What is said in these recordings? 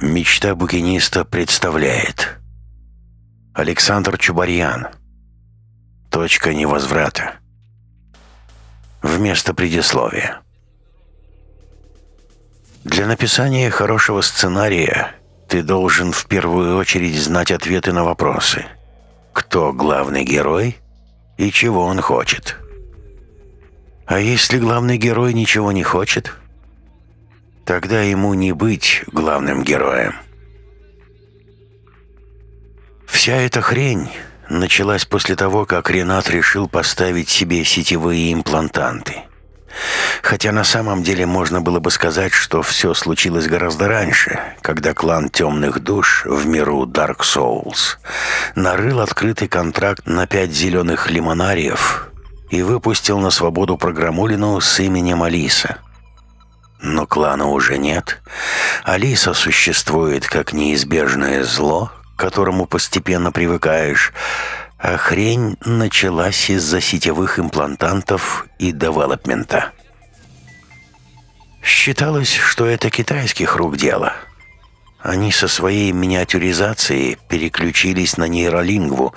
Мечта букиниста представляет Александр Чубарьян Точка невозврата Вместо предисловия Для написания хорошего сценария ты должен в первую очередь знать ответы на вопросы. Кто главный герой и чего он хочет. А если главный герой ничего не хочет – Тогда ему не быть главным героем. Вся эта хрень началась после того, как Ренат решил поставить себе сетевые имплантанты. Хотя на самом деле можно было бы сказать, что все случилось гораздо раньше, когда клан Темных Душ в миру Dark Souls нарыл открытый контракт на пять зеленых лимонариев и выпустил на свободу программулину с именем Алиса – но клана уже нет. Алиса существует как неизбежное зло, к которому постепенно привыкаешь, а хрень началась из-за сетевых имплантантов и девелопмента. Считалось, что это китайских рук дело. Они со своей миниатюризацией переключились на нейролингву,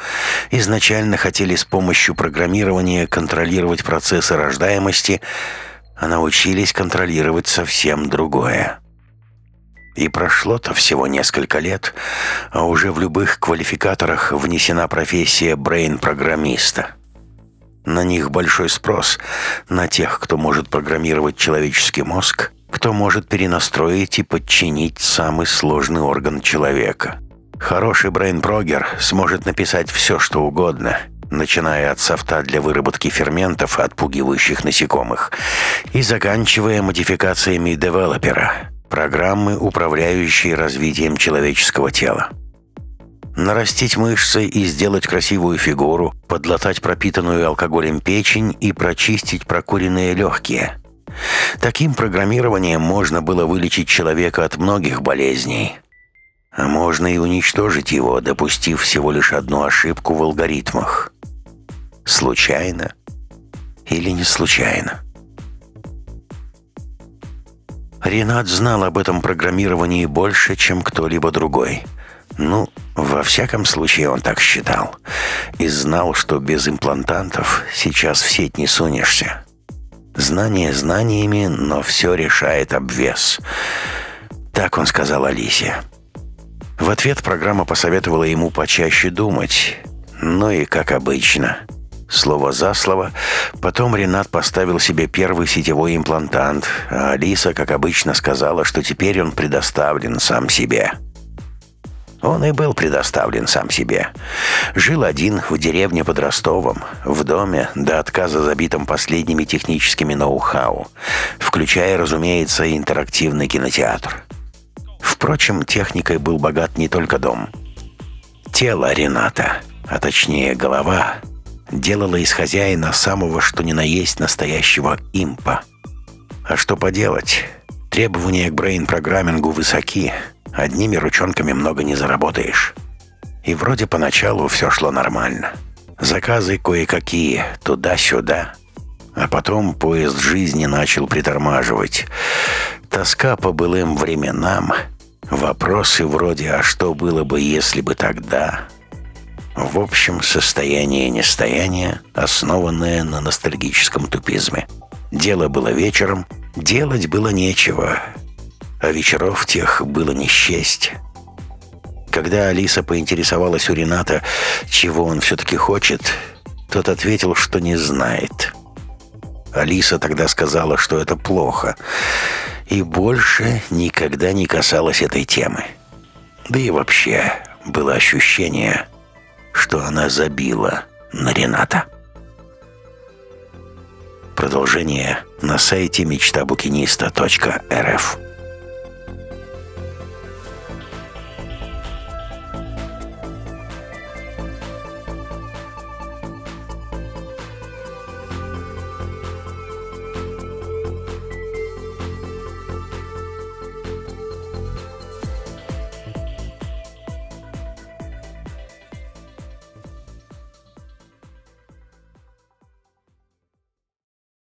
изначально хотели с помощью программирования контролировать процессы рождаемости – а научились контролировать совсем другое. И прошло-то всего несколько лет, а уже в любых квалификаторах внесена профессия брейн-программиста. На них большой спрос, на тех, кто может программировать человеческий мозг, кто может перенастроить и подчинить самый сложный орган человека. Хороший брейн-прогер сможет написать все, что угодно – начиная от софта для выработки ферментов, отпугивающих насекомых, и заканчивая модификациями девелопера, программы, управляющей развитием человеческого тела. Нарастить мышцы и сделать красивую фигуру, подлатать пропитанную алкоголем печень и прочистить прокуренные легкие. Таким программированием можно было вылечить человека от многих болезней. А можно и уничтожить его, допустив всего лишь одну ошибку в алгоритмах. Случайно или не случайно? Ренат знал об этом программировании больше, чем кто-либо другой. Ну, во всяком случае, он так считал. И знал, что без имплантантов сейчас в сеть не сунешься. Знания знаниями, но все решает обвес. Так он сказал Алисе. В ответ программа посоветовала ему почаще думать. Ну и как обычно – Слово за слово. Потом Ренат поставил себе первый сетевой имплантант, а Алиса, как обычно, сказала, что теперь он предоставлен сам себе. Он и был предоставлен сам себе. Жил один в деревне под Ростовом, в доме, до отказа забитым последними техническими ноу-хау, включая, разумеется, интерактивный кинотеатр. Впрочем, техникой был богат не только дом. Тело Рената, а точнее голова – делала из хозяина самого что ни на есть настоящего импа. А что поделать? Требования к брейн-программингу высоки. Одними ручонками много не заработаешь. И вроде поначалу все шло нормально. Заказы кое-какие, туда-сюда. А потом поезд жизни начал притормаживать. Тоска по былым временам. Вопросы вроде «А что было бы, если бы тогда?» В общем, состояние нестояния, основанное на ностальгическом тупизме. Дело было вечером, делать было нечего, а вечеров тех было не счесть. Когда Алиса поинтересовалась у Рената, чего он все-таки хочет, тот ответил, что не знает. Алиса тогда сказала, что это плохо, и больше никогда не касалась этой темы. Да и вообще было ощущение, что она забила на Рената. Продолжение на сайте мечтабукиниста.рф